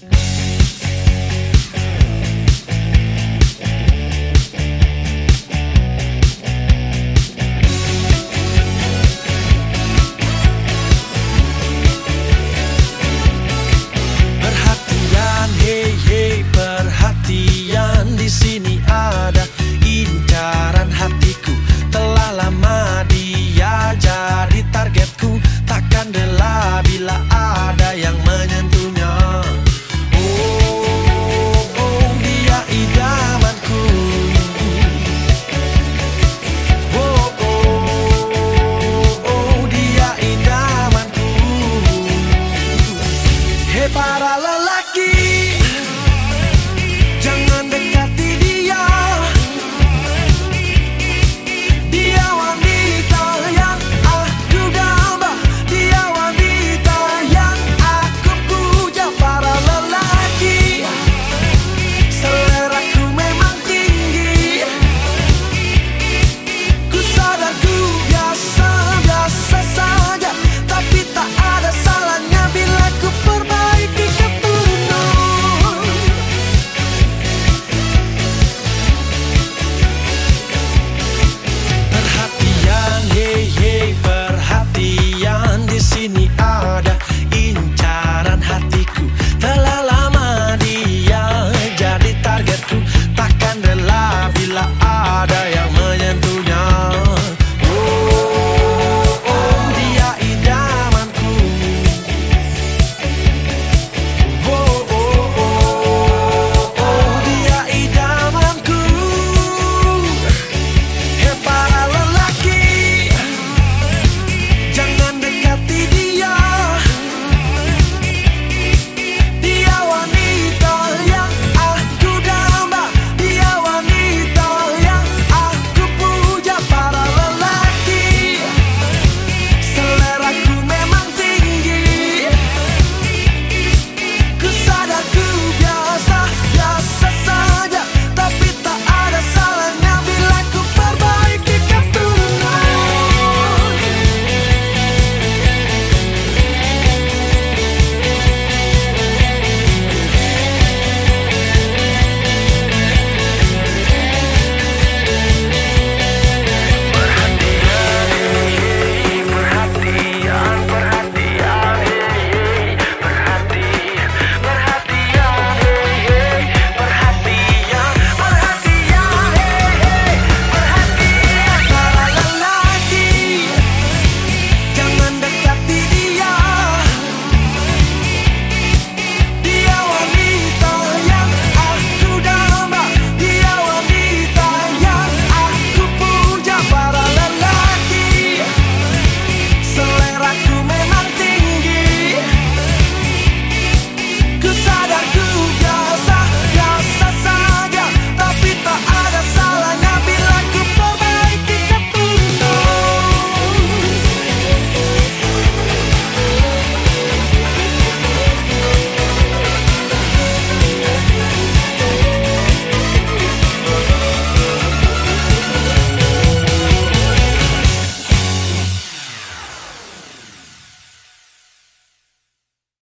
Perhatian,